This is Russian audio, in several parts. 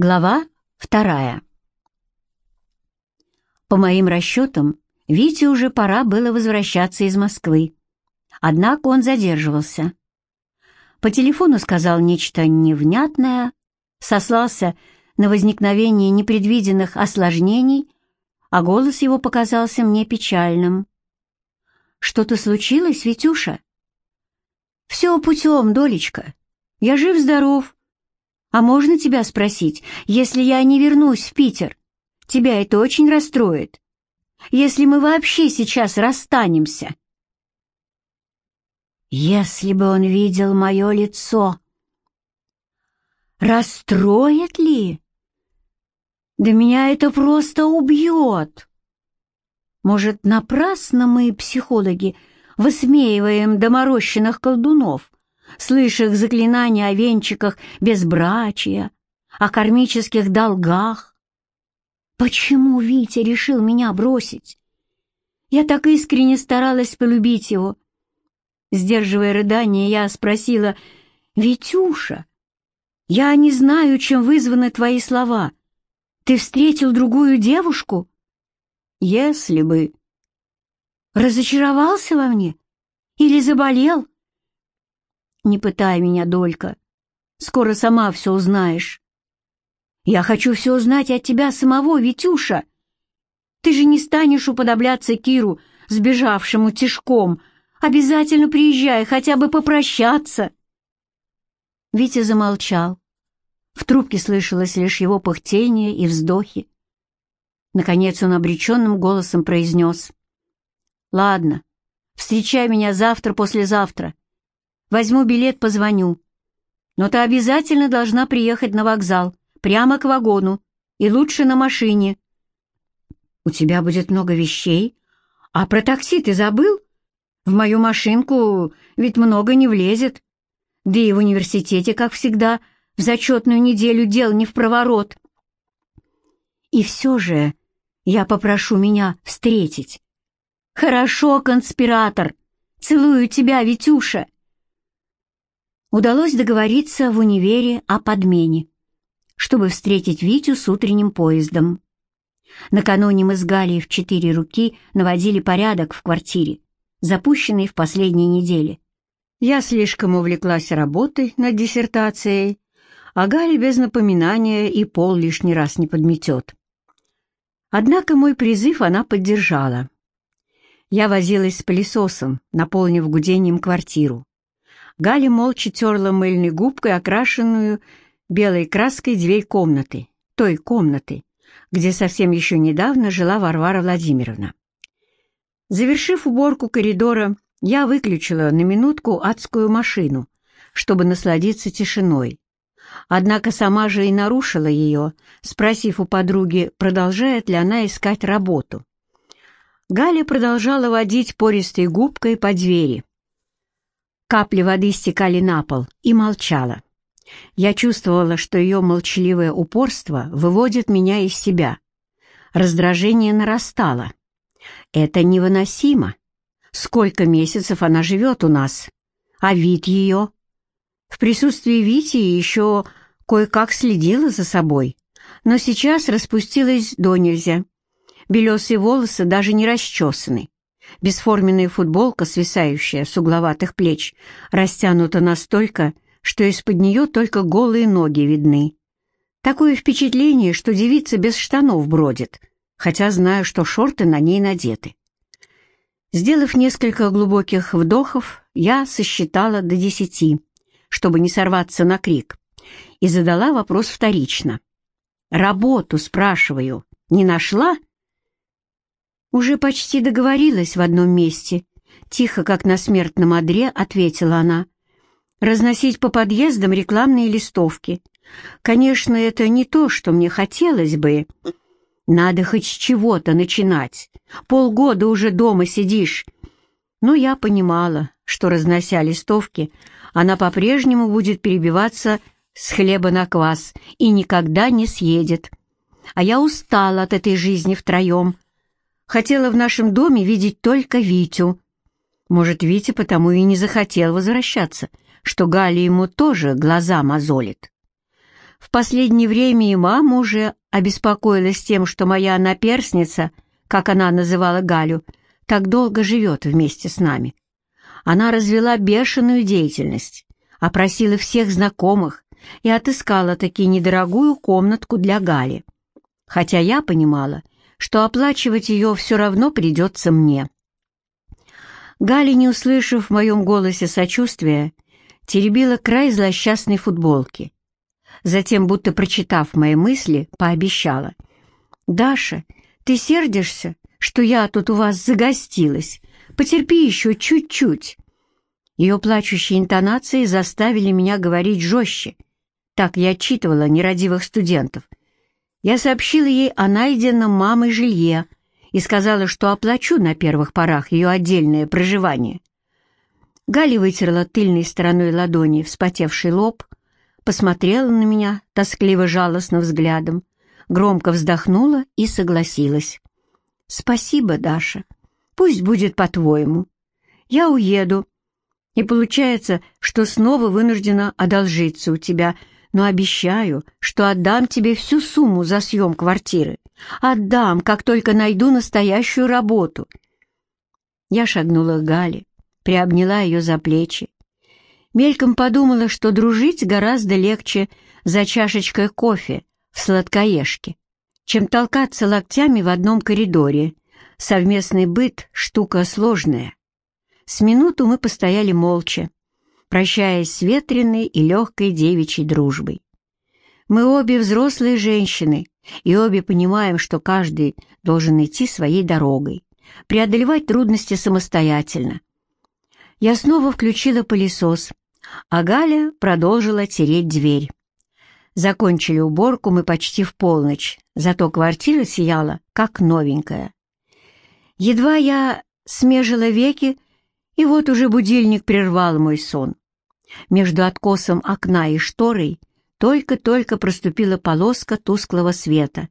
Глава вторая. По моим расчетам, Вите уже пора было возвращаться из Москвы. Однако он задерживался. По телефону сказал нечто невнятное, сослался на возникновение непредвиденных осложнений, а голос его показался мне печальным. «Что-то случилось, Витюша?» «Все путем, Долечка. Я жив-здоров, а можно тебя спросить, если я не вернусь в Питер? Тебя это очень расстроит. Если мы вообще сейчас расстанемся. Если бы он видел мое лицо. Расстроит ли? Да меня это просто убьет. Может, напрасно мы, психологи, высмеиваем доморощенных колдунов, слышах заклинания о венчиках безбрачия, о кармических долгах. Почему Витя решил меня бросить? Я так искренне старалась полюбить его. Сдерживая рыдание, я спросила, «Витюша, я не знаю, чем вызваны твои слова. Ты встретил другую девушку?» «Если бы...» «Разочаровался во мне? Или заболел?» Не пытай меня, Долька. Скоро сама все узнаешь. Я хочу все узнать от тебя самого, Витюша. Ты же не станешь уподобляться Киру, сбежавшему тишком. Обязательно приезжай, хотя бы попрощаться. Витя замолчал. В трубке слышалось лишь его пыхтение и вздохи. Наконец он обреченным голосом произнес. «Ладно, встречай меня завтра-послезавтра. Возьму билет, позвоню. Но ты обязательно должна приехать на вокзал, прямо к вагону, и лучше на машине. У тебя будет много вещей. А про такси ты забыл? В мою машинку ведь много не влезет. Да и в университете, как всегда, в зачетную неделю дел не в проворот. И все же я попрошу меня встретить. Хорошо, конспиратор. Целую тебя, Витюша удалось договориться в универе о подмене, чтобы встретить Витю с утренним поездом. Накануне мы с Галей в четыре руки наводили порядок в квартире, запущенной в последние недели. Я слишком увлеклась работой над диссертацией, а Галя без напоминания и пол лишний раз не подметет. Однако мой призыв она поддержала. Я возилась с пылесосом, наполнив гудением квартиру. Галя молча терла мыльной губкой окрашенную белой краской дверь комнаты, той комнаты, где совсем еще недавно жила Варвара Владимировна. Завершив уборку коридора, я выключила на минутку адскую машину, чтобы насладиться тишиной. Однако сама же и нарушила ее, спросив у подруги, продолжает ли она искать работу. Галя продолжала водить пористой губкой по двери, Капли воды стекали на пол и молчала. Я чувствовала, что ее молчаливое упорство выводит меня из себя. Раздражение нарастало. Это невыносимо. Сколько месяцев она живет у нас? А вид ее? В присутствии Вити еще кое-как следила за собой, но сейчас распустилась до нельзя. Белесые волосы даже не расчесаны. Бесформенная футболка, свисающая с угловатых плеч, растянута настолько, что из-под нее только голые ноги видны. Такое впечатление, что девица без штанов бродит, хотя знаю, что шорты на ней надеты. Сделав несколько глубоких вдохов, я сосчитала до десяти, чтобы не сорваться на крик, и задала вопрос вторично. «Работу, спрашиваю, не нашла?» «Уже почти договорилась в одном месте», — тихо, как на смертном одре, ответила она. «Разносить по подъездам рекламные листовки. Конечно, это не то, что мне хотелось бы. Надо хоть с чего-то начинать. Полгода уже дома сидишь». Но я понимала, что, разнося листовки, она по-прежнему будет перебиваться с хлеба на квас и никогда не съедет. А я устала от этой жизни втроем, хотела в нашем доме видеть только Витю. Может, Витя потому и не захотел возвращаться, что Галя ему тоже глаза мозолит. В последнее время и мама уже обеспокоилась тем, что моя наперсница, как она называла Галю, так долго живет вместе с нами. Она развела бешеную деятельность, опросила всех знакомых и отыскала таки недорогую комнатку для Гали. Хотя я понимала, что оплачивать ее все равно придется мне. Галя, не услышав в моем голосе сочувствия, теребила край злосчастной футболки. Затем, будто прочитав мои мысли, пообещала. «Даша, ты сердишься, что я тут у вас загостилась? Потерпи еще чуть-чуть». Ее плачущие интонации заставили меня говорить жестче. Так я отчитывала нерадивых студентов. Я сообщила ей о найденном мамой жилье и сказала, что оплачу на первых порах ее отдельное проживание. Галя вытерла тыльной стороной ладони вспотевший лоб, посмотрела на меня тоскливо-жалостно взглядом, громко вздохнула и согласилась. «Спасибо, Даша. Пусть будет по-твоему. Я уеду. И получается, что снова вынуждена одолжиться у тебя, но обещаю, что отдам тебе всю сумму за съем квартиры. Отдам, как только найду настоящую работу». Я шагнула к Гале, приобняла ее за плечи. Мельком подумала, что дружить гораздо легче за чашечкой кофе в сладкоежке, чем толкаться локтями в одном коридоре. Совместный быт — штука сложная. С минуту мы постояли молча, прощаясь с ветреной и легкой девичьей дружбой. Мы обе взрослые женщины, и обе понимаем, что каждый должен идти своей дорогой, преодолевать трудности самостоятельно, я снова включила пылесос, а Галя продолжила тереть дверь. Закончили уборку мы почти в полночь, зато квартира сияла, как новенькая. Едва я смежила веки, и вот уже будильник прервал мой сон. Между откосом окна и шторой только-только проступила полоска тусклого света.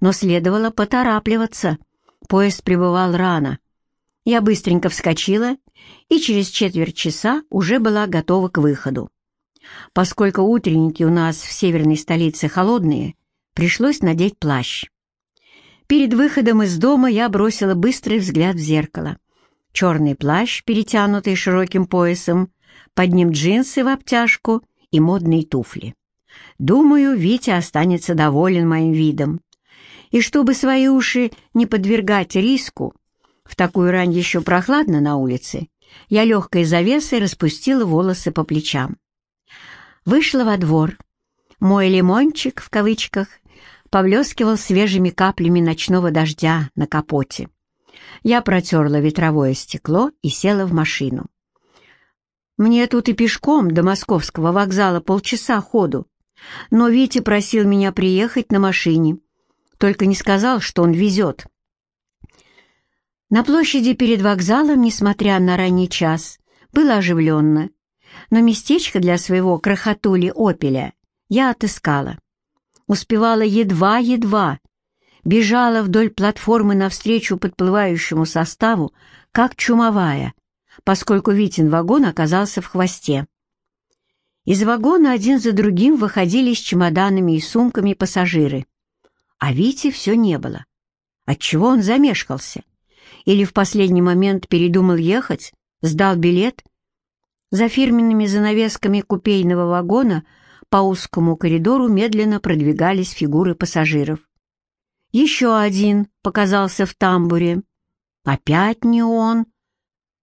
Но следовало поторапливаться, поезд прибывал рано. Я быстренько вскочила и через четверть часа уже была готова к выходу. Поскольку утренники у нас в северной столице холодные, пришлось надеть плащ. Перед выходом из дома я бросила быстрый взгляд в зеркало. Черный плащ, перетянутый широким поясом, под ним джинсы в обтяжку и модные туфли. Думаю, Витя останется доволен моим видом. И чтобы свои уши не подвергать риску, в такую рань еще прохладно на улице, я легкой завесой распустила волосы по плечам. Вышла во двор. Мой «лимончик» в кавычках повлескивал свежими каплями ночного дождя на капоте. Я протерла ветровое стекло и села в машину. Мне тут и пешком до московского вокзала полчаса ходу, но Витя просил меня приехать на машине, только не сказал, что он везет. На площади перед вокзалом, несмотря на ранний час, было оживленно, но местечко для своего крохотули «Опеля» я отыскала. Успевала едва-едва, бежала вдоль платформы навстречу подплывающему составу, как чумовая, поскольку Витин вагон оказался в хвосте. Из вагона один за другим выходили с чемоданами и сумками пассажиры. А Вити все не было. Отчего он замешкался? Или в последний момент передумал ехать, сдал билет? За фирменными занавесками купейного вагона по узкому коридору медленно продвигались фигуры пассажиров. Еще один показался в тамбуре. Опять не он.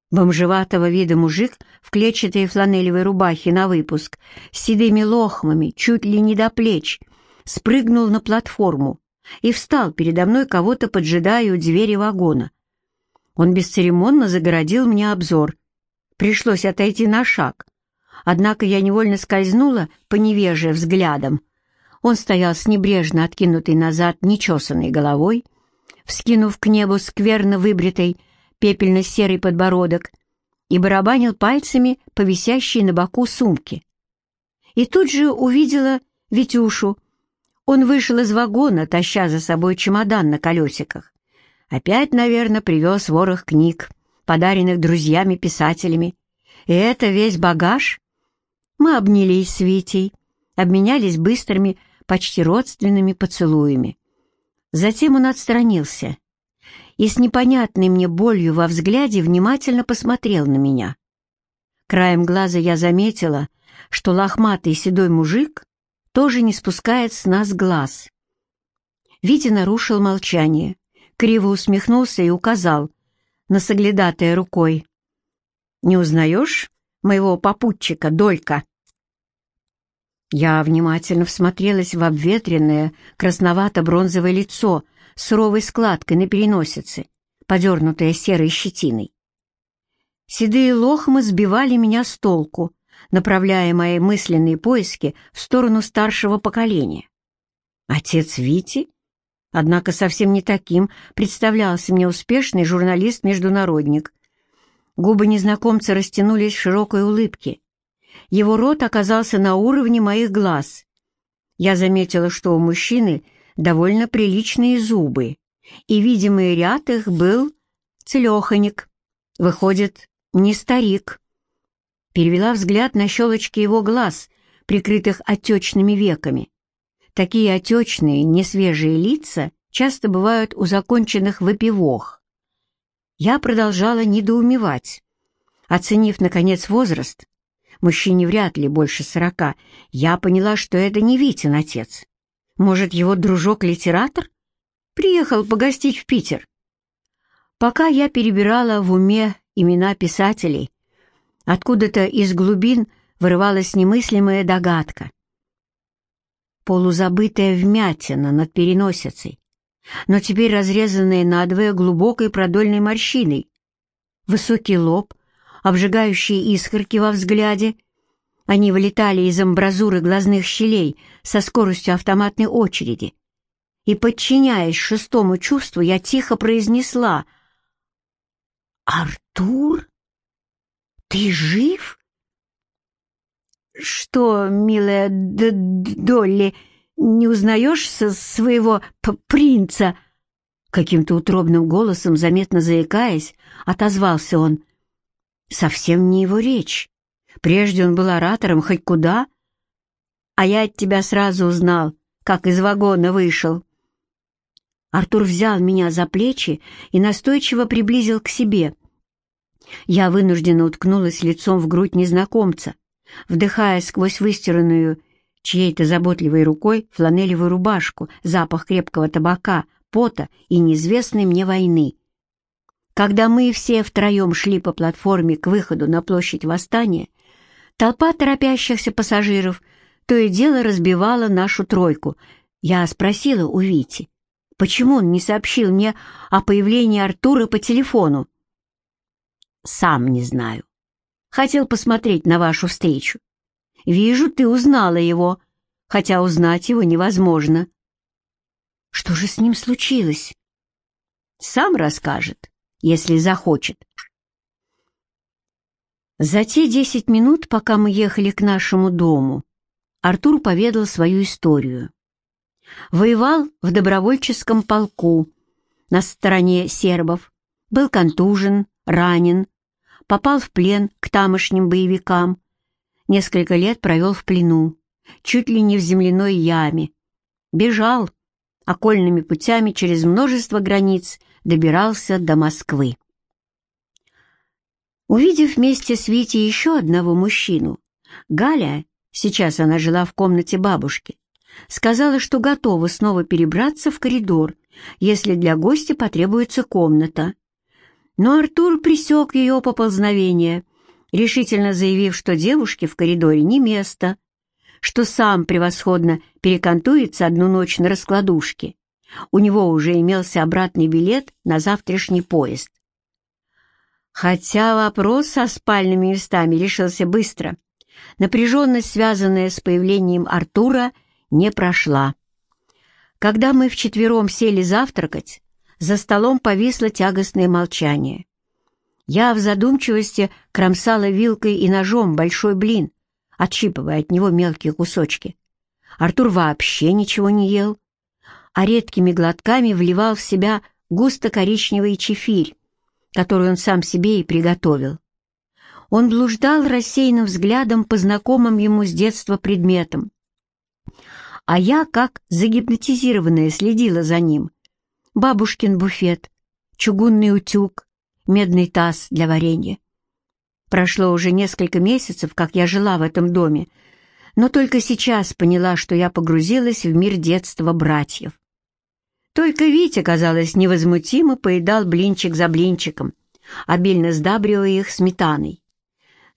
Бомжеватого вида мужик в клетчатой фланелевой рубахе на выпуск, с седыми лохмами, чуть ли не до плеч, спрыгнул на платформу и встал передо мной, кого-то поджидая у двери вагона. Он бесцеремонно загородил мне обзор. Пришлось отойти на шаг. Однако я невольно скользнула по невеже взглядом. Он стоял с небрежно откинутой назад нечесанной головой, вскинув к небу скверно выбритой пепельно-серый подбородок и барабанил пальцами по висящей на боку сумке. И тут же увидела Витюшу. Он вышел из вагона, таща за собой чемодан на колесиках. Опять, наверное, привез ворох книг, подаренных друзьями-писателями. И это весь багаж? Мы обнялись с Витей. обменялись быстрыми, почти родственными поцелуями. Затем он отстранился и с непонятной мне болью во взгляде внимательно посмотрел на меня. Краем глаза я заметила, что лохматый седой мужик тоже не спускает с нас глаз. Витя нарушил молчание, криво усмехнулся и указал на соглядатая рукой. «Не узнаешь моего попутчика, Долька?» Я внимательно всмотрелась в обветренное, красновато-бронзовое лицо суровой складкой на переносице, подернутое серой щетиной. Седые лохмы сбивали меня с толку, направляя мои мысленные поиски в сторону старшего поколения. Отец Вити? Однако совсем не таким представлялся мне успешный журналист-международник. Губы незнакомца растянулись в широкой улыбке. Его рот оказался на уровне моих глаз. Я заметила, что у мужчины довольно приличные зубы, и видимый ряд их был целеханик. Выходит, не старик. Перевела взгляд на щелочки его глаз, прикрытых отечными веками. Такие отечные, несвежие лица часто бывают у законченных выпивох. Я продолжала недоумевать. Оценив, наконец, возраст, мужчине вряд ли больше сорока, я поняла, что это не Витин отец. Может, его дружок-литератор? Приехал погостить в Питер. Пока я перебирала в уме имена писателей. Откуда-то из глубин вырывалась немыслимая догадка. Полузабытая вмятина над переносицей, но теперь разрезанная надвое глубокой продольной морщиной, высокий лоб, обжигающие искорки во взгляде. Они вылетали из амбразуры глазных щелей со скоростью автоматной очереди. И, подчиняясь шестому чувству, я тихо произнесла — «Артур? Ты жив?» «Что, милая Д Долли, не узнаешь своего принца?» Каким-то утробным голосом, заметно заикаясь, отозвался он. «Совсем не его речь. Прежде он был оратором хоть куда, а я от тебя сразу узнал, как из вагона вышел». Артур взял меня за плечи и настойчиво приблизил к себе. Я вынужденно уткнулась лицом в грудь незнакомца, вдыхая сквозь выстиранную чьей-то заботливой рукой фланелевую рубашку, запах крепкого табака, пота и неизвестной мне войны. Когда мы все втроем шли по платформе к выходу на площадь Восстания, толпа торопящихся пассажиров то и дело разбивала нашу тройку. Я спросила у Вити, почему он не сообщил мне о появлении Артура по телефону. «Сам не знаю. Хотел посмотреть на вашу встречу. Вижу, ты узнала его, хотя узнать его невозможно». «Что же с ним случилось?» «Сам расскажет, если захочет». За те десять минут, пока мы ехали к нашему дому, Артур поведал свою историю. Воевал в добровольческом полку на стороне сербов, был контужен, ранен, попал в плен к тамошним боевикам, несколько лет провел в плену, чуть ли не в земляной яме, бежал, окольными путями через множество границ добирался до Москвы. Увидев вместе с Витей еще одного мужчину, Галя, сейчас она жила в комнате бабушки, сказала, что готова снова перебраться в коридор, если для гостя потребуется комната. Но Артур пресек ее поползновение, решительно заявив, что девушке в коридоре не место, что сам превосходно перекантуется одну ночь на раскладушке. У него уже имелся обратный билет на завтрашний поезд. Хотя вопрос со спальными местами решился быстро, напряженность, связанная с появлением Артура, не прошла. Когда мы вчетвером сели завтракать, за столом повисло тягостное молчание. Я в задумчивости кромсала вилкой и ножом большой блин, отщипывая от него мелкие кусочки. Артур вообще ничего не ел, а редкими глотками вливал в себя густо-коричневый чефирь, который он сам себе и приготовил. Он блуждал рассеянным взглядом по знакомым ему с детства предметам. а я, как загипнотизированная, следила за ним. Бабушкин буфет, чугунный утюг, медный таз для варенья. Прошло уже несколько месяцев, как я жила в этом доме, но только сейчас поняла, что я погрузилась в мир детства братьев. Только Витя, казалось, невозмутимо поедал блинчик за блинчиком, обильно сдабривая их сметаной.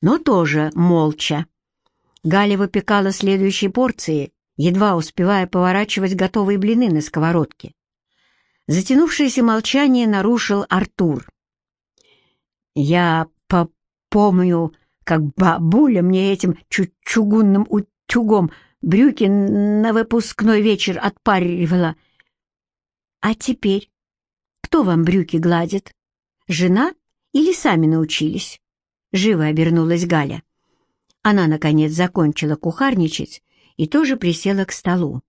Но тоже молча. Галя выпекала следующие порции, едва успевая поворачивать готовые блины на сковородке. Затянувшееся молчание нарушил Артур. «Я помню, как бабуля мне этим чугунным утюгом брюки на выпускной вечер отпаривала. А теперь кто вам брюки гладит? Жена или сами научились?» Живо обернулась Галя. Она, наконец, закончила кухарничать и тоже присела к столу.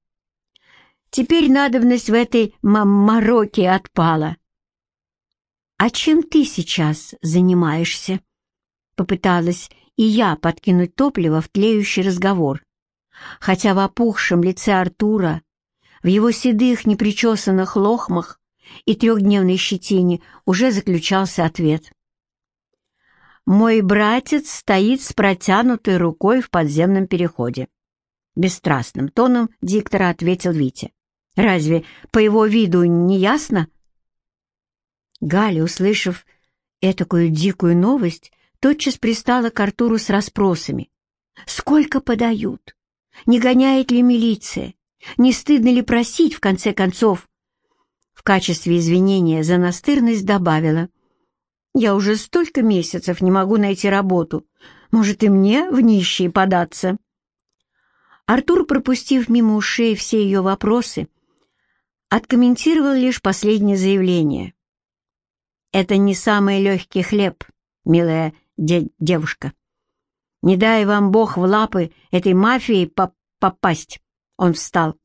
Теперь надобность в этой мороке отпала. «А чем ты сейчас занимаешься?» Попыталась и я подкинуть топливо в тлеющий разговор. Хотя в опухшем лице Артура, в его седых непричесанных лохмах и трехдневной щетине уже заключался ответ. «Мой братец стоит с протянутой рукой в подземном переходе». Бесстрастным тоном диктора ответил Витя. Разве по его виду не ясно?» Галя, услышав этакую дикую новость, тотчас пристала к Артуру с расспросами. «Сколько подают? Не гоняет ли милиция? Не стыдно ли просить, в конце концов?» В качестве извинения за настырность добавила. «Я уже столько месяцев не могу найти работу. Может, и мне в нищие податься?» Артур, пропустив мимо ушей все ее вопросы, откомментировал лишь последнее заявление. «Это не самый легкий хлеб, милая де девушка. Не дай вам Бог в лапы этой мафии по попасть!» Он встал.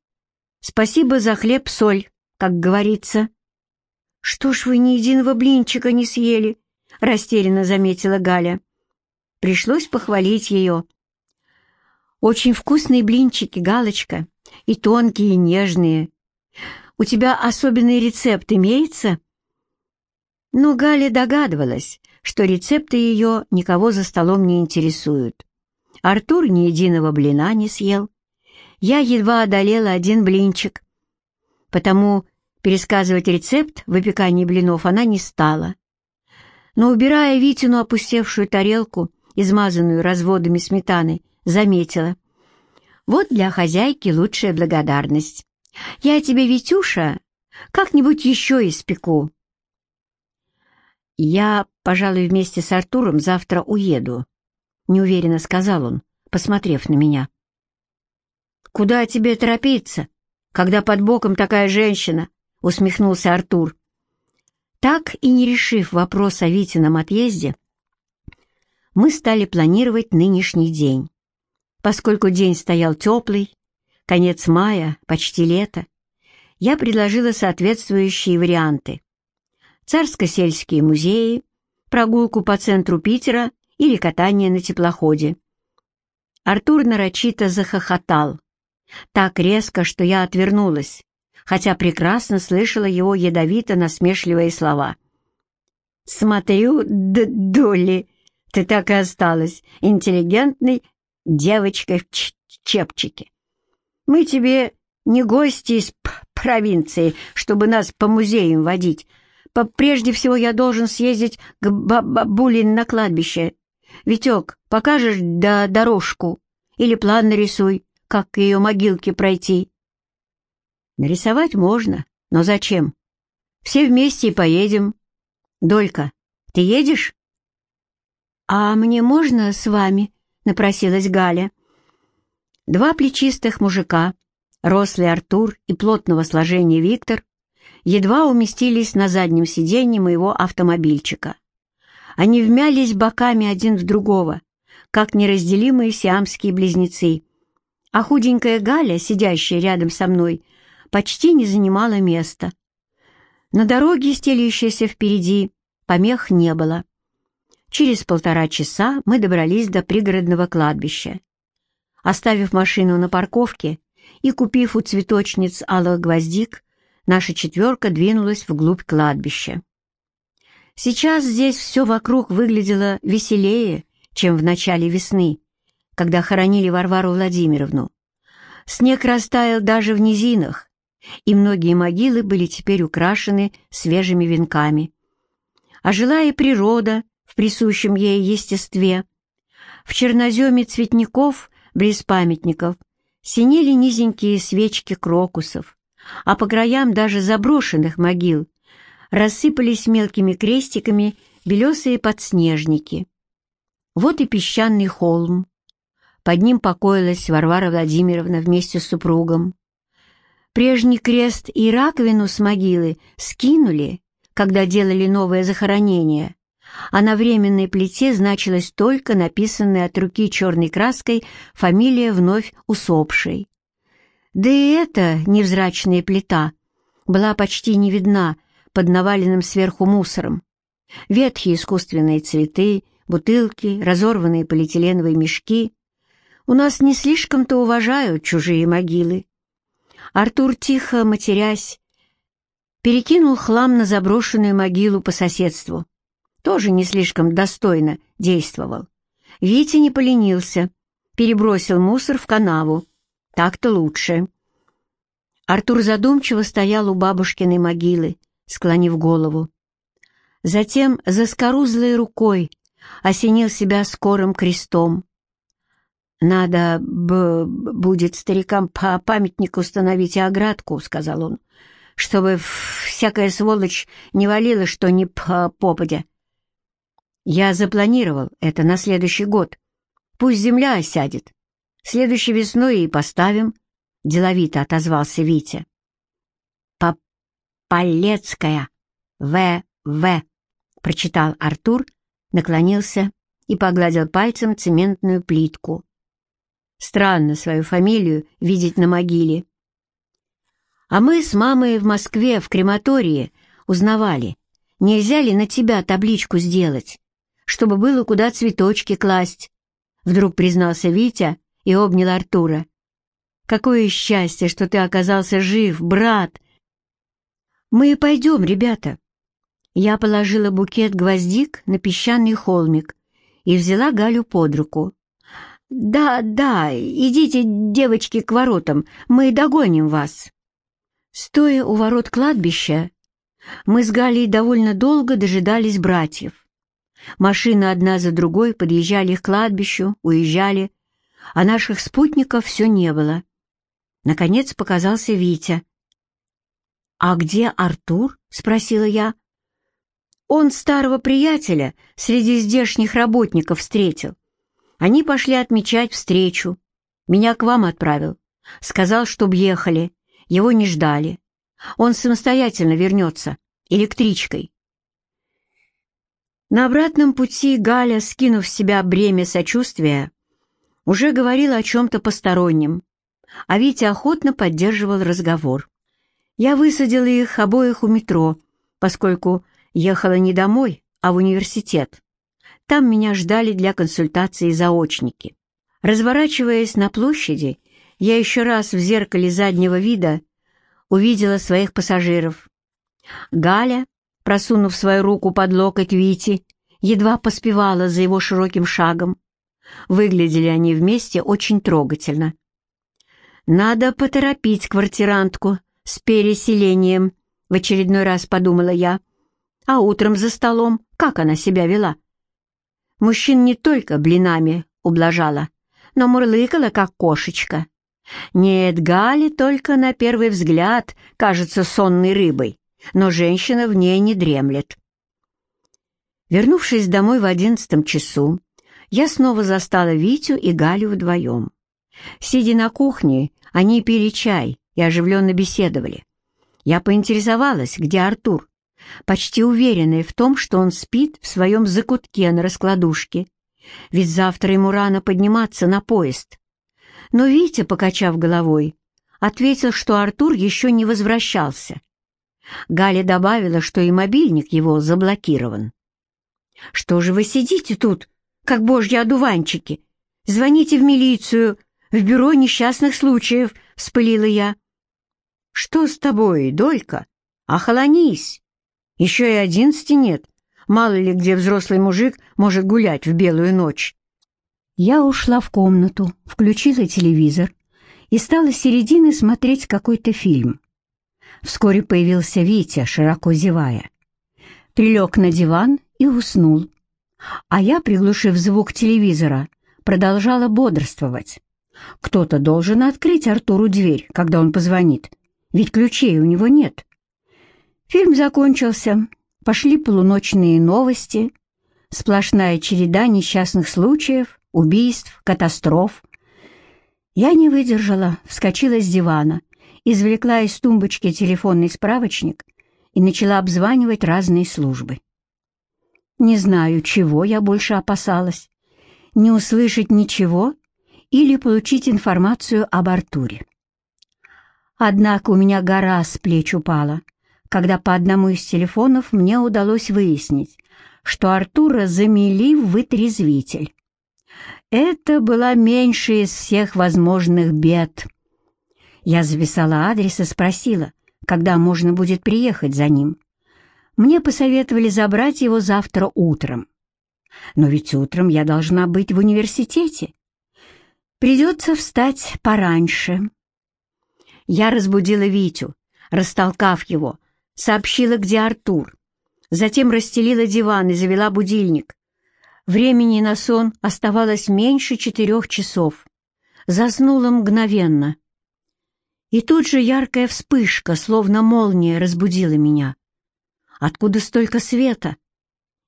«Спасибо за хлеб-соль, как говорится». «Что ж вы ни единого блинчика не съели?» — растерянно заметила Галя. Пришлось похвалить ее. «Очень вкусные блинчики, Галочка, и тонкие, и нежные. У тебя особенный рецепт имеется?» Но Галя догадывалась, что рецепты ее никого за столом не интересуют. Артур ни единого блина не съел. Я едва одолела один блинчик. Потому пересказывать рецепт выпекания блинов она не стала. Но, убирая Витину опустевшую тарелку, измазанную разводами сметаны, заметила. Вот для хозяйки лучшая благодарность. Я тебе, Витюша, как-нибудь еще испеку. Я, пожалуй, вместе с Артуром завтра уеду, — неуверенно сказал он, посмотрев на меня. «Куда тебе торопиться, когда под боком такая женщина?» — усмехнулся Артур. Так и не решив вопрос о Витином отъезде, мы стали планировать нынешний день. Поскольку день стоял теплый, конец мая, почти лето, я предложила соответствующие варианты. Царско-сельские музеи, прогулку по центру Питера или катание на теплоходе. Артур нарочито захохотал. Так резко, что я отвернулась, хотя прекрасно слышала его ядовито-насмешливые слова. «Смотрю, Долли, ты так и осталась интеллигентной девочкой в чепчике. Мы тебе не гости из провинции, чтобы нас по музеям водить. Прежде всего я должен съездить к бабуле на кладбище. Витек, покажешь да дорожку? Или план нарисуй, как к ее могилке пройти?» «Нарисовать можно, но зачем? Все вместе и поедем. Долька, ты едешь?» «А мне можно с вами?» — напросилась Галя. Два плечистых мужика, рослый Артур и плотного сложения Виктор, едва уместились на заднем сиденье моего автомобильчика. Они вмялись боками один в другого, как неразделимые сиамские близнецы, а худенькая Галя, сидящая рядом со мной, почти не занимала места. На дороге, стелющейся впереди, помех не было. Через полтора часа мы добрались до пригородного кладбища. Оставив машину на парковке, и, купив у цветочниц алых гвоздик, наша четверка двинулась вглубь кладбища. Сейчас здесь все вокруг выглядело веселее, чем в начале весны, когда хоронили Варвару Владимировну. Снег растаял даже в низинах, и многие могилы были теперь украшены свежими венками. А жилая природа в присущем ей естестве, в черноземе цветников близ памятников синели низенькие свечки крокусов, а по краям даже заброшенных могил рассыпались мелкими крестиками белесые подснежники. Вот и песчаный холм. Под ним покоилась Варвара Владимировна вместе с супругом. Прежний крест и раковину с могилы скинули, когда делали новое захоронение, а на временной плите значилась только написанная от руки черной краской фамилия вновь усопшей. Да и эта невзрачная плита была почти не видна под наваленным сверху мусором. Ветхие искусственные цветы, бутылки, разорванные полиэтиленовые мешки. У нас не слишком-то уважают чужие могилы. Артур, тихо матерясь, перекинул хлам на заброшенную могилу по соседству. Тоже не слишком достойно действовал. Витя не поленился, перебросил мусор в канаву. Так-то лучше. Артур задумчиво стоял у бабушкиной могилы, склонив голову. Затем заскорузлой рукой осенил себя скорым крестом. «Надо б будет старикам по памятнику установить и оградку», — сказал он, «чтобы всякая сволочь не валила, что ни по попадя. Я запланировал это на следующий год. Пусть земля осядет. Следующей весной и поставим», — деловито отозвался Витя. «По Полецкая, В.В., — прочитал Артур, наклонился и погладил пальцем цементную плитку. Странно свою фамилию видеть на могиле. А мы с мамой в Москве, в крематории, узнавали, нельзя ли на тебя табличку сделать, чтобы было куда цветочки класть. Вдруг признался Витя и обнял Артура. «Какое счастье, что ты оказался жив, брат!» «Мы пойдем, ребята!» Я положила букет гвоздик на песчаный холмик и взяла Галю под руку. «Да, да, идите, девочки, к воротам, мы догоним вас». Стоя у ворот кладбища, мы с Галей довольно долго дожидались братьев. Машины одна за другой подъезжали к кладбищу, уезжали, а наших спутников все не было. Наконец показался Витя. «А где Артур?» — спросила я. «Он старого приятеля среди здешних работников встретил. Они пошли отмечать встречу. Меня к вам отправил. Сказал, чтоб ехали. Его не ждали. Он самостоятельно вернется. Электричкой». На обратном пути Галя, скинув с себя бремя сочувствия, уже говорила о чем-то постороннем, а Витя охотно поддерживал разговор. Я высадила их обоих у метро, поскольку ехала не домой, а в университет. Там меня ждали для консультации заочники. Разворачиваясь на площади, я еще раз в зеркале заднего вида увидела своих пассажиров. Галя, просунув свою руку под локоть Вити, едва поспевала за его широким шагом. Выглядели они вместе очень трогательно. «Надо поторопить квартирантку», с переселением, в очередной раз подумала я. А утром за столом как она себя вела? Мужчин не только блинами ублажала, но мурлыкала, как кошечка. Нет, Гали только на первый взгляд кажется сонной рыбой, но женщина в ней не дремлет. Вернувшись домой в одиннадцатом часу, я снова застала Витю и Галю вдвоем. Сидя на кухне, они пили чай, и оживленно беседовали. Я поинтересовалась, где Артур, почти уверенная в том, что он спит в своем закутке на раскладушке, ведь завтра ему рано подниматься на поезд. Но Витя, покачав головой, ответил, что Артур еще не возвращался. Галя добавила, что и мобильник его заблокирован. «Что же вы сидите тут, как божьи одуванчики? Звоните в милицию, в бюро несчастных случаев», — вспылила я. «Что с тобой, Долька? Охолонись! Еще и одиннадцати нет. Мало ли где взрослый мужик может гулять в белую ночь». Я ушла в комнату, включила телевизор и стала с середины смотреть какой-то фильм. Вскоре появился Витя, широко зевая. Прилег на диван и уснул. А я, приглушив звук телевизора, продолжала бодрствовать. Кто-то должен открыть Артуру дверь, когда он позвонит, ведь ключей у него нет. Фильм закончился, пошли полуночные новости, сплошная череда несчастных случаев, убийств, катастроф. Я не выдержала, вскочила с дивана, извлекла из тумбочки телефонный справочник и начала обзванивать разные службы. Не знаю, чего я больше опасалась. Не услышать ничего или получить информацию об Артуре. Однако у меня гора с плеч упала, когда по одному из телефонов мне удалось выяснить, что Артура замели в вытрезвитель. Это была меньшая из всех возможных бед. Я записала адрес и спросила, когда можно будет приехать за ним. Мне посоветовали забрать его завтра утром. Но ведь утром я должна быть в университете. Придется встать пораньше. Я разбудила Витю, растолкав его, сообщила, где Артур. Затем расстелила диван и завела будильник. Времени на сон оставалось меньше четырех часов. Заснула мгновенно. И тут же яркая вспышка, словно молния, разбудила меня. Откуда столько света?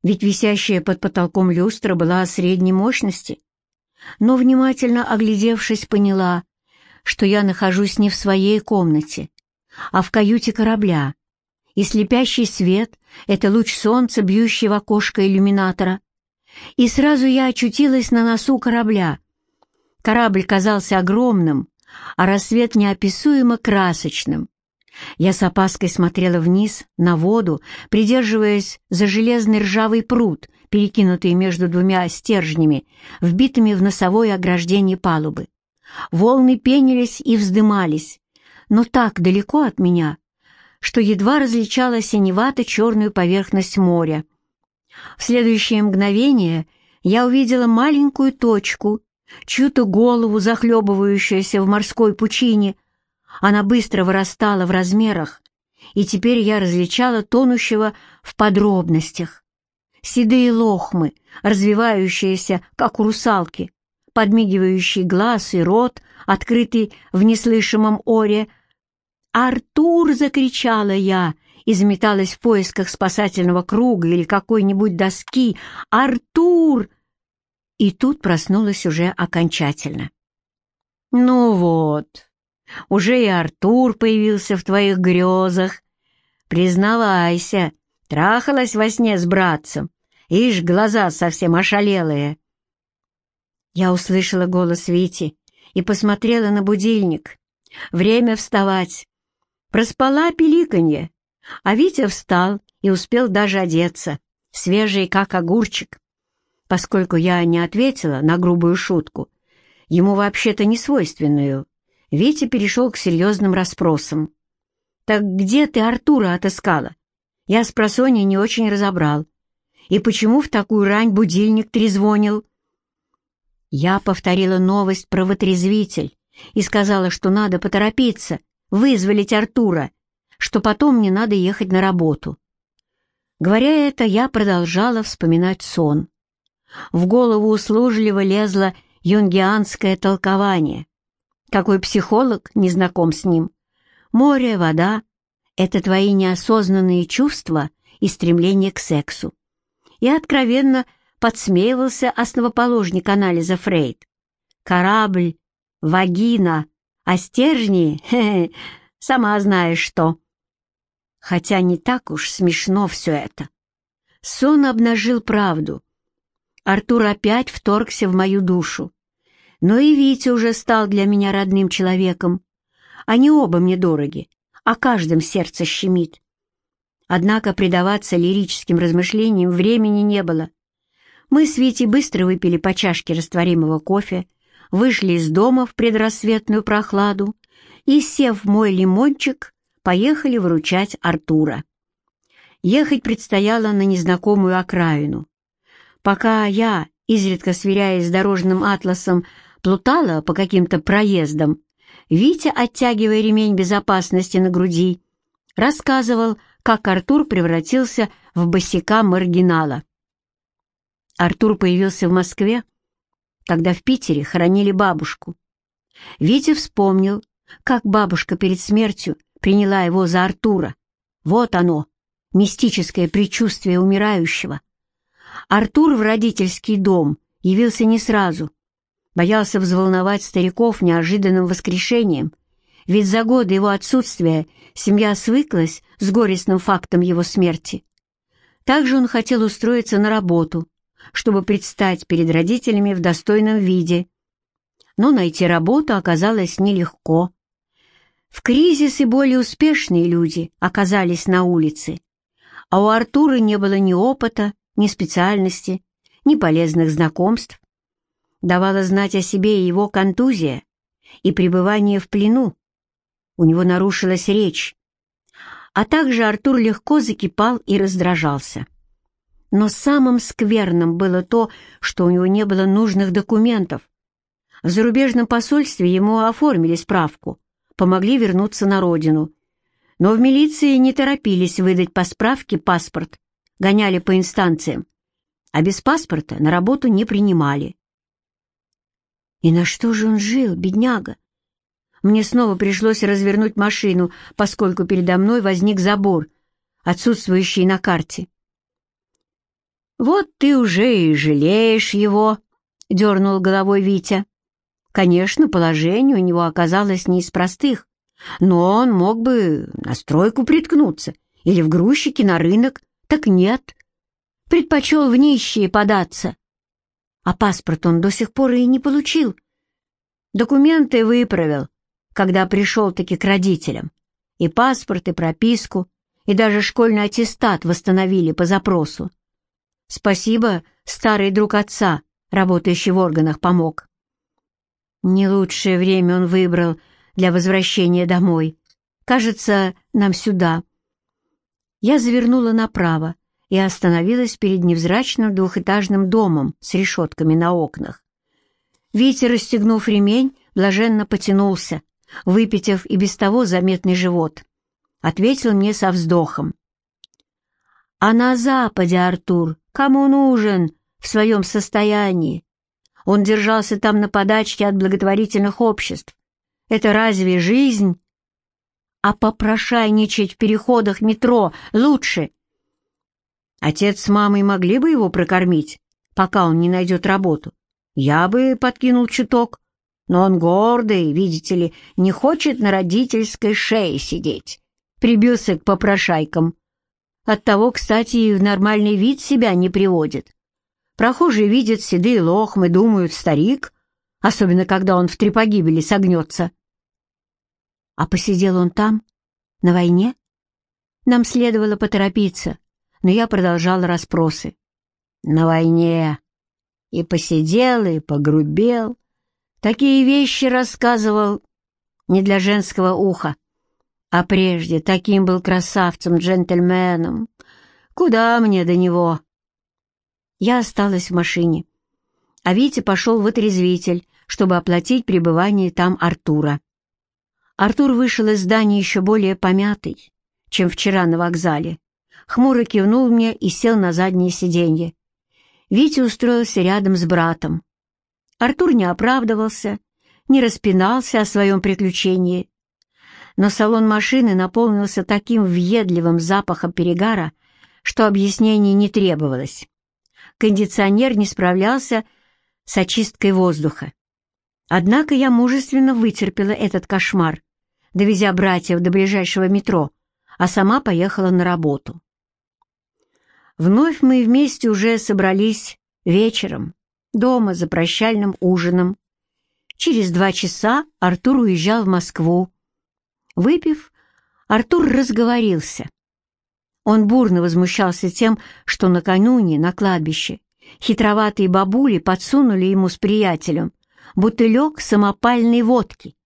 Ведь висящая под потолком люстра была средней мощности. Но, внимательно оглядевшись, поняла, что я нахожусь не в своей комнате, а в каюте корабля, и слепящий свет — это луч солнца, бьющий в окошко иллюминатора. И сразу я очутилась на носу корабля. Корабль казался огромным, а рассвет неописуемо красочным. Я с опаской смотрела вниз, на воду, придерживаясь за железный ржавый пруд, перекинутый между двумя стержнями, вбитыми в носовое ограждение палубы. Волны пенились и вздымались, но так далеко от меня, что едва различала синевато-черную поверхность моря. В следующее мгновение я увидела маленькую точку, чью-то голову, захлебывающуюся в морской пучине. Она быстро вырастала в размерах, и теперь я различала тонущего в подробностях. Седые лохмы, развивающиеся, как у русалки, подмигивающий глаз и рот, открытый в неслышимом оре. «Артур!» — закричала я и заметалась в поисках спасательного круга или какой-нибудь доски. «Артур!» И тут проснулась уже окончательно. «Ну вот, уже и Артур появился в твоих грезах. Признавайся, трахалась во сне с братцем, ишь, глаза совсем ошалелые». Я услышала голос Вити и посмотрела на будильник. Время вставать. Проспала пиликанье, а Витя встал и успел даже одеться, свежий, как огурчик. Поскольку я не ответила на грубую шутку, ему вообще-то не свойственную, Витя перешел к серьезным расспросам. «Так где ты Артура отыскала?» Я с просонья не очень разобрал. «И почему в такую рань будильник трезвонил?» Я повторила новость про вытрезвитель и сказала, что надо поторопиться, вызволить Артура, что потом мне надо ехать на работу. Говоря это, я продолжала вспоминать сон. В голову услужливо лезло юнгианское толкование. Какой психолог не знаком с ним? Море, вода — это твои неосознанные чувства и стремление к сексу. И откровенно подсмеивался основоположник анализа Фрейд. Корабль, вагина, а стержни, хе -хе, сама знаешь что. Хотя не так уж смешно все это. Сон обнажил правду. Артур опять вторгся в мою душу. Но и Витя уже стал для меня родным человеком. Они оба мне дороги, а каждым сердце щемит. Однако предаваться лирическим размышлениям времени не было. Мы с Витей быстро выпили по чашке растворимого кофе, вышли из дома в предрассветную прохладу и, сев в мой лимончик, поехали выручать Артура. Ехать предстояло на незнакомую окраину. Пока я, изредка сверяясь с дорожным атласом, плутала по каким-то проездам, Витя, оттягивая ремень безопасности на груди, рассказывал, как Артур превратился в босика-маргинала. Артур появился в Москве, когда в Питере хоронили бабушку. Витя вспомнил, как бабушка перед смертью приняла его за Артура. Вот оно, мистическое предчувствие умирающего. Артур в родительский дом явился не сразу. Боялся взволновать стариков неожиданным воскрешением, ведь за годы его отсутствия семья свыклась с горестным фактом его смерти. Также он хотел устроиться на работу, чтобы предстать перед родителями в достойном виде. Но найти работу оказалось нелегко. В кризис и более успешные люди оказались на улице, а у Артура не было ни опыта, ни специальности, ни полезных знакомств. Давала знать о себе и его контузия, и пребывание в плену. У него нарушилась речь, а также Артур легко закипал и раздражался. Но самым скверным было то, что у него не было нужных документов. В зарубежном посольстве ему оформили справку, помогли вернуться на родину. Но в милиции не торопились выдать по справке паспорт, гоняли по инстанциям, а без паспорта на работу не принимали. И на что же он жил, бедняга? Мне снова пришлось развернуть машину, поскольку передо мной возник забор, отсутствующий на карте. «Вот ты уже и жалеешь его», — дернул головой Витя. Конечно, положение у него оказалось не из простых, но он мог бы на стройку приткнуться или в грузчики на рынок, так нет. Предпочел в нищие податься. А паспорт он до сих пор и не получил. Документы выправил, когда пришел-таки к родителям. И паспорт, и прописку, и даже школьный аттестат восстановили по запросу. Спасибо, старый друг отца, работающий в органах, помог. Не лучшее время он выбрал для возвращения домой. Кажется, нам сюда. Я завернула направо и остановилась перед невзрачным двухэтажным домом с решетками на окнах. Витя, расстегнув ремень, блаженно потянулся, выпитив и без того заметный живот. Ответил мне со вздохом. «А на западе, Артур, Кому нужен в своем состоянии? Он держался там на подачке от благотворительных обществ. Это разве жизнь? А попрошайничать в переходах метро лучше. Отец с мамой могли бы его прокормить, пока он не найдет работу. Я бы подкинул чуток, но он гордый, видите ли, не хочет на родительской шее сидеть. Прибился к попрошайкам. Оттого, кстати, и в нормальный вид себя не приводит. Прохожие видят седые лохмы, думают «старик», особенно когда он в три погибели согнется. А посидел он там, на войне? Нам следовало поторопиться, но я продолжала расспросы. На войне. И посидел, и погрубел. Такие вещи рассказывал не для женского уха. А прежде таким был красавцем-джентльменом. Куда мне до него? Я осталась в машине, а Витя пошел в отрезвитель, чтобы оплатить пребывание там Артура. Артур вышел из здания еще более помятый, чем вчера на вокзале. Хмуро кивнул мне и сел на заднее сиденье. Витя устроился рядом с братом. Артур не оправдывался, не распинался о своем приключении, но салон машины наполнился таким въедливым запахом перегара, что объяснений не требовалось. Кондиционер не справлялся с очисткой воздуха. Однако я мужественно вытерпела этот кошмар, довезя братьев до ближайшего метро, а сама поехала на работу. Вновь мы вместе уже собрались вечером, дома за прощальным ужином. Через два часа Артур уезжал в Москву, Выпив, Артур разговорился. Он бурно возмущался тем, что накануне на кладбище хитроватые бабули подсунули ему с приятелем бутылек самопальной водки.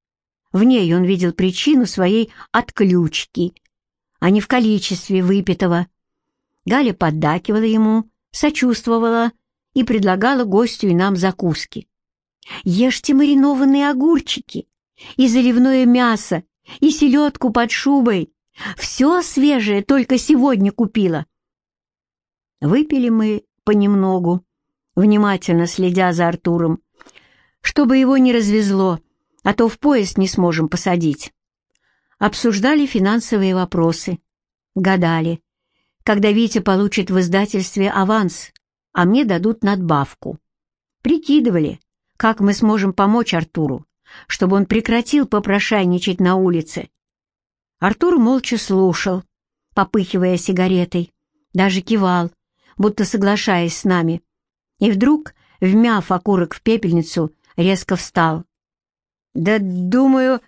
В ней он видел причину своей отключки, а не в количестве выпитого. Галя поддакивала ему, сочувствовала и предлагала гостю и нам закуски. «Ешьте маринованные огурчики и заливное мясо, и селедку под шубой. Все свежее только сегодня купила». Выпили мы понемногу, внимательно следя за Артуром, чтобы его не развезло, а то в поезд не сможем посадить. Обсуждали финансовые вопросы, гадали, когда Витя получит в издательстве аванс, а мне дадут надбавку. Прикидывали, как мы сможем помочь Артуру, чтобы он прекратил попрошайничать на улице. Артур молча слушал, попыхивая сигаретой, даже кивал, будто соглашаясь с нами, и вдруг, вмяв окурок в пепельницу, резко встал. «Да, думаю,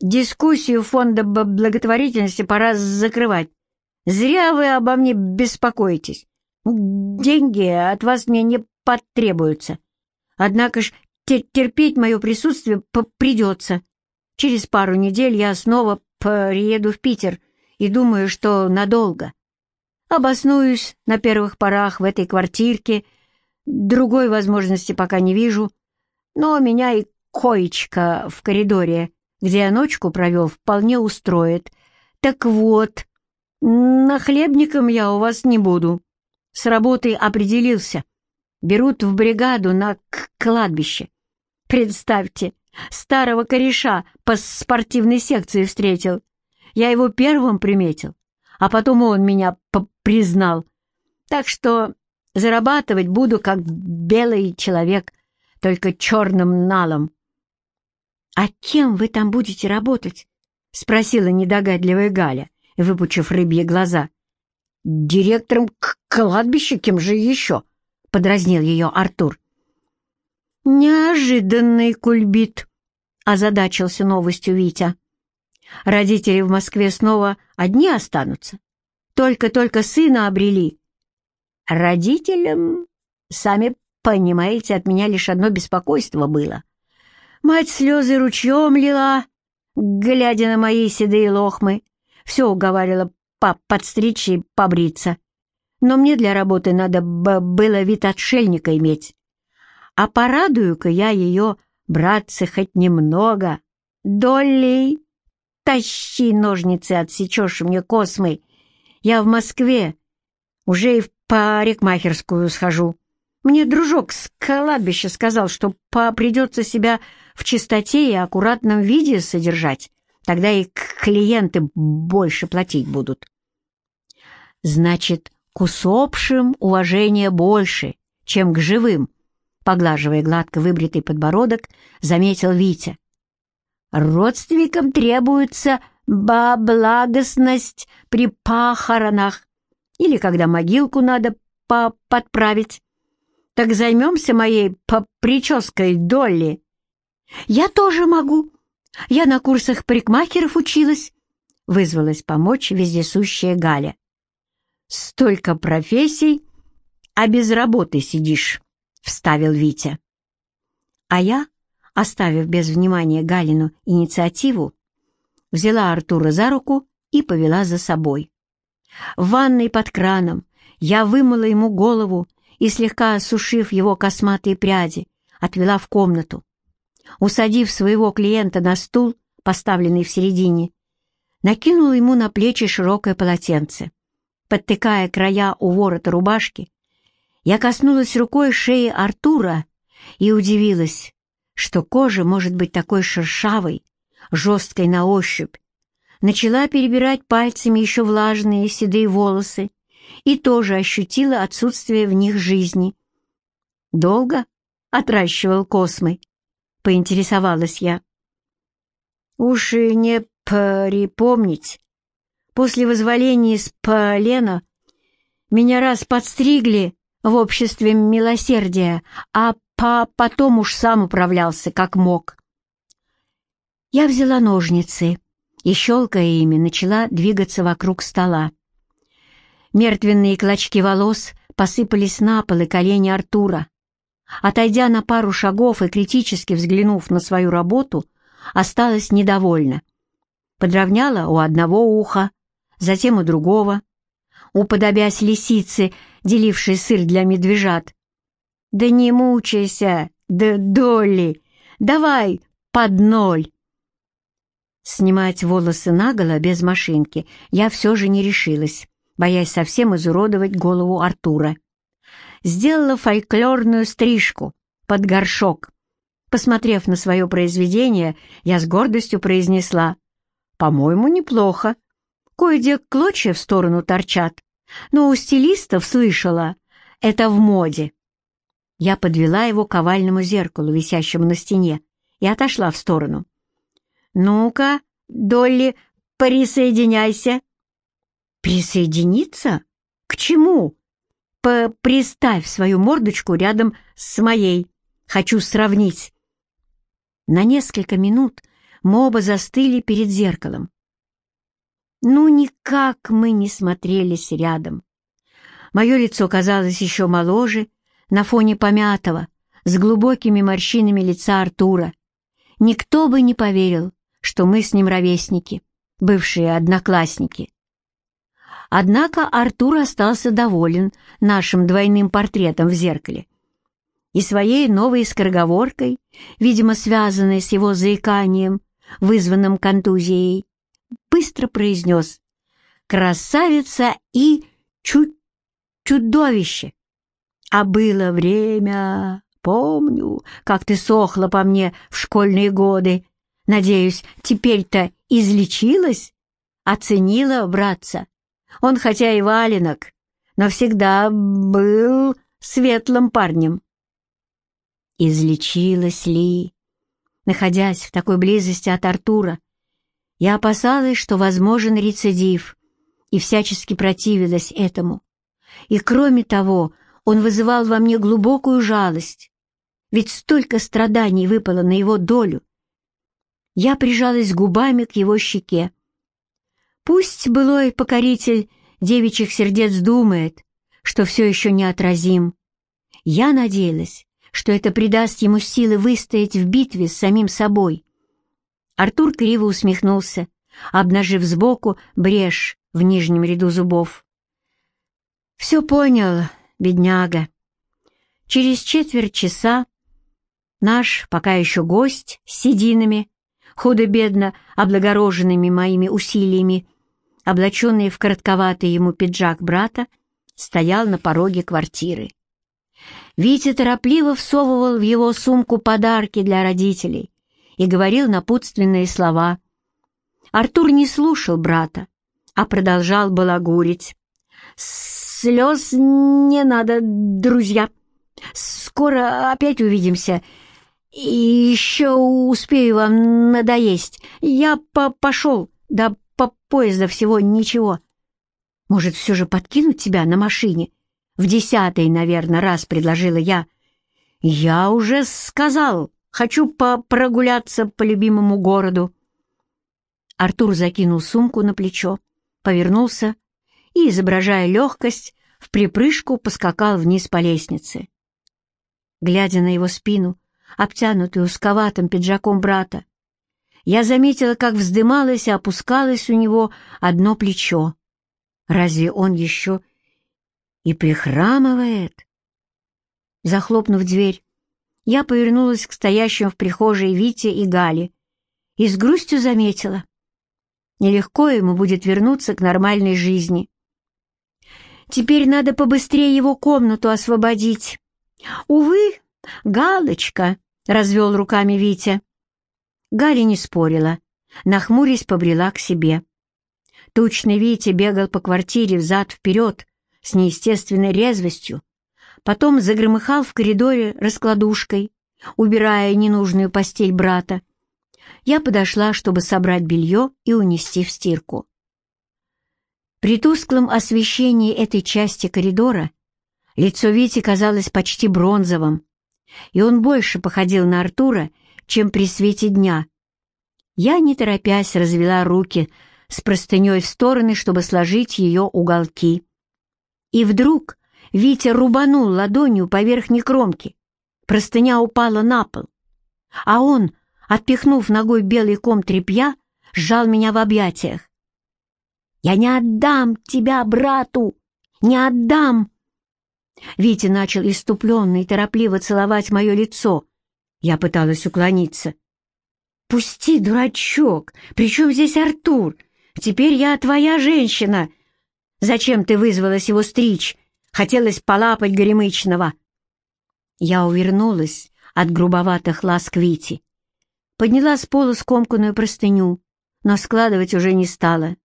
дискуссию фонда благотворительности пора закрывать. Зря вы обо мне беспокоитесь. Деньги от вас мне не потребуются. Однако ж терпеть мое присутствие придется. Через пару недель я снова приеду в Питер и думаю, что надолго. Обоснуюсь на первых порах в этой квартирке, другой возможности пока не вижу, но меня и коечка в коридоре, где я ночку провел, вполне устроит. Так вот, нахлебником я у вас не буду. С работой определился. Берут в бригаду на кладбище. Представьте, старого кореша по спортивной секции встретил. Я его первым приметил, а потом он меня признал. Так что зарабатывать буду как белый человек, только черным налом. «А кем вы там будете работать?» — спросила недогадливая Галя, выпучив рыбьи глаза. «Директором кладбища, кем же еще?» — подразнил ее Артур. «Неожиданный кульбит», — озадачился новостью Витя. «Родители в Москве снова одни останутся. Только-только сына обрели. Родителям, сами понимаете, от меня лишь одно беспокойство было. Мать слезы ручьем лила, глядя на мои седые лохмы. Все уговаривала пап подстричь и побриться. Но мне для работы надо было вид отшельника иметь. А порадую-ка я ее, братцы, хоть немного. Долли, тащи ножницы, отсечешь мне космы. Я в Москве, уже и в парикмахерскую схожу. Мне дружок с кладбища сказал, что придется себя в чистоте и аккуратном виде содержать. Тогда и клиенты больше платить будут. Значит, к усопшим уважение больше, чем к живым, поглаживая гладко выбритый подбородок, заметил Витя. Родственникам требуется благостность при похоронах или когда могилку надо по подправить. Так займемся моей по прической Долли. Я тоже могу. Я на курсах парикмахеров училась. Вызвалась помочь вездесущая Галя. Столько профессий, а без работы сидишь, вставил Витя. А я, оставив без внимания Галину инициативу, взяла Артура за руку и повела за собой. В ванной под краном я вымыла ему голову и, слегка осушив его косматые пряди, отвела в комнату. Усадив своего клиента на стул, поставленный в середине, накинула ему на плечи широкое полотенце. Подтыкая края у ворота рубашки, я коснулась рукой шеи Артура и удивилась, что кожа может быть такой шершавой, жесткой на ощупь. Начала перебирать пальцами еще влажные седые волосы и тоже ощутила отсутствие в них жизни. «Долго?» — отращивал космы. Поинтересовалась я. «Уж не припомнить. После возволения из полена меня раз подстригли в обществе милосердия, а по потом уж сам управлялся, как мог». Я взяла ножницы и, щелкая ими, начала двигаться вокруг стола. Мертвенные клочки волос посыпались на пол и колени Артура. Отойдя на пару шагов и критически взглянув на свою работу, осталась недовольна. Подровняла у одного уха, затем у другого, уподобясь лисице, делившей сыр для медвежат. «Да не мучайся, да Долли, давай под ноль!» Снимать волосы наголо без машинки я все же не решилась, боясь совсем изуродовать голову Артура. Сделала фольклорную стрижку под горшок. Посмотрев на свое произведение, я с гордостью произнесла «По-моему, неплохо. Кое-где клочья в сторону торчат, но у стилистов слышала, это в моде». Я подвела его к овальному зеркалу, висящему на стене, и отошла в сторону. «Ну-ка, Долли, присоединяйся». «Присоединиться? К чему?» П «Приставь свою мордочку рядом с моей. Хочу сравнить». На несколько минут мы оба застыли перед зеркалом. Ну, никак мы не смотрелись рядом. Мое лицо казалось еще моложе на фоне помятого, с глубокими морщинами лица Артура. Никто бы не поверил, что мы с ним ровесники, бывшие одноклассники. Однако Артур остался доволен нашим двойным портретом в зеркале и своей новой скороговоркой, видимо, связанной с его заиканием, вызванным контузией, быстро произнес «Красавица и чуть чудовище!» А было время, помню, как ты сохла по мне в школьные годы, Надеюсь, теперь-то излечилась? Оценила братца. Он хотя и валенок, но всегда был светлым парнем. Излечилась ли? Находясь в такой близости от Артура, я опасалась, что возможен рецидив, и всячески противилась этому. И кроме того, он вызывал во мне глубокую жалость, ведь столько страданий выпало на его долю, я прижалась губами к его щеке. Пусть былой покоритель девичьих сердец думает, что все еще неотразим. Я надеялась, что это придаст ему силы выстоять в битве с самим собой. Артур криво усмехнулся, обнажив сбоку брешь в нижнем ряду зубов. «Все понял, бедняга». Через четверть часа наш, пока еще гость с сединами, худо-бедно облагороженными моими усилиями, облаченный в коротковатый ему пиджак брата, стоял на пороге квартиры. Витя торопливо всовывал в его сумку подарки для родителей и говорил напутственные слова. Артур не слушал брата, а продолжал балагурить. «Слез не надо, друзья. Скоро опять увидимся, и еще успею вам надоесть. Я по пошел, да по поезда всего ничего. Может, все же подкинуть тебя на машине? В десятый, наверное, раз предложила я. Я уже сказал, хочу прогуляться по любимому городу. Артур закинул сумку на плечо, повернулся и, изображая легкость, в припрыжку поскакал вниз по лестнице. Глядя на его спину, обтянутый узковатым пиджаком брата. Я заметила, как вздымалось и опускалось у него одно плечо. Разве он еще и прихрамывает? Захлопнув дверь, я повернулась к стоящим в прихожей Вите и Гале и с грустью заметила. Нелегко ему будет вернуться к нормальной жизни. Теперь надо побыстрее его комнату освободить. Увы, Галочка, — развел руками Витя. Галя не спорила, нахмурясь побрела к себе. Тучный Витя бегал по квартире взад-вперед с неестественной резвостью, потом загромыхал в коридоре раскладушкой, убирая ненужную постель брата. Я подошла, чтобы собрать белье и унести в стирку. При тусклом освещении этой части коридора лицо Вити казалось почти бронзовым, и он больше походил на Артура, чем при свете дня. Я, не торопясь, развела руки с простыней в стороны, чтобы сложить ее уголки. И вдруг Витя рубанул ладонью по верхней кромке. Простыня упала на пол, а он, отпихнув ногой белый ком тряпья, сжал меня в объятиях. «Я не отдам тебя брату! Не отдам!» Витя начал иступленно и торопливо целовать мое лицо. Я пыталась уклониться. «Пусти, дурачок! При чем здесь Артур? Теперь я твоя женщина! Зачем ты вызвалась его стричь? Хотелось полапать горемычного!» Я увернулась от грубоватых ласк Вити. Подняла с пола скомканную простыню, но складывать уже не стала.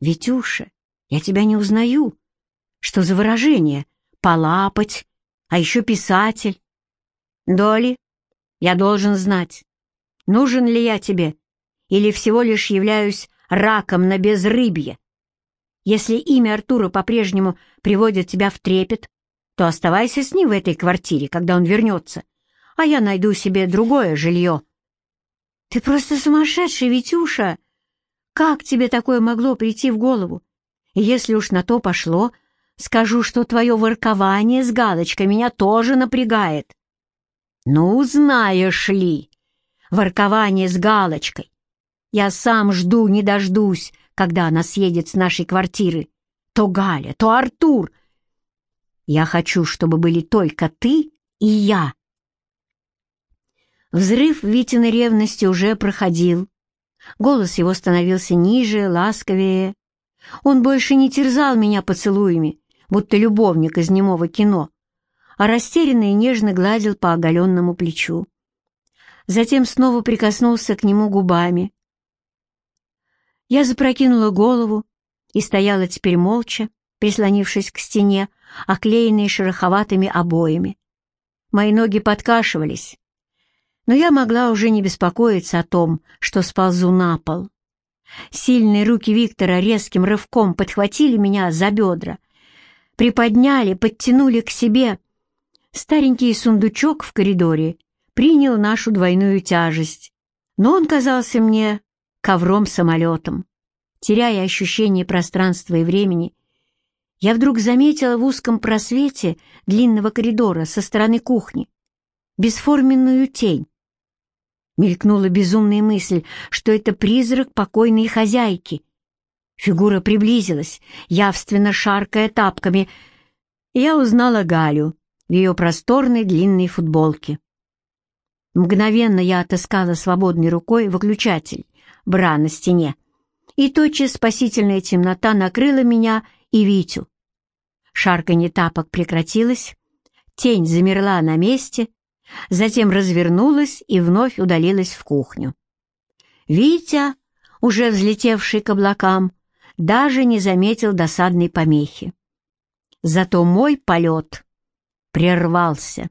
«Витюша, я тебя не узнаю. Что за выражение? Полапать, а еще писатель. Доли, я должен знать, нужен ли я тебе, или всего лишь являюсь раком на безрыбье. Если имя Артура по-прежнему приводит тебя в трепет, то оставайся с ним в этой квартире, когда он вернется, а я найду себе другое жилье. Ты просто сумасшедший, Витюша! Как тебе такое могло прийти в голову? Если уж на то пошло, скажу, что твое воркование с галочкой меня тоже напрягает. Ну, знаешь ли, воркование с галочкой. Я сам жду, не дождусь, когда она съедет с нашей квартиры. То Галя, то Артур. Я хочу, чтобы были только ты и я. Взрыв Витиной ревности уже проходил. Голос его становился ниже, ласковее. Он больше не терзал меня поцелуями, будто любовник из немого кино, а растерянно и нежно гладил по оголенному плечу. Затем снова прикоснулся к нему губами. Я запрокинула голову и стояла теперь молча, прислонившись к стене, оклеенной шероховатыми обоями. Мои ноги подкашивались, но я могла уже не беспокоиться о том, что сползу на пол. Сильные руки Виктора резким рывком подхватили меня за бедра, приподняли, подтянули к себе. Старенький сундучок в коридоре принял нашу двойную тяжесть, но он казался мне ковром-самолетом. Теряя ощущение пространства и времени, я вдруг заметила в узком просвете длинного коридора со стороны кухни бесформенную тень, Мелькнула безумная мысль, что это призрак покойной хозяйки. Фигура приблизилась, явственно шаркая тапками. Я узнала Галю в ее просторной длинной футболке. Мгновенно я отыскала свободной рукой выключатель, бра на стене, и тотчас спасительная темнота накрыла меня и Витю. Шарканье тапок прекратилось, тень замерла на месте, затем развернулась и вновь удалилась в кухню. Витя, уже взлетевший к облакам, даже не заметил досадной помехи. Зато мой полет прервался.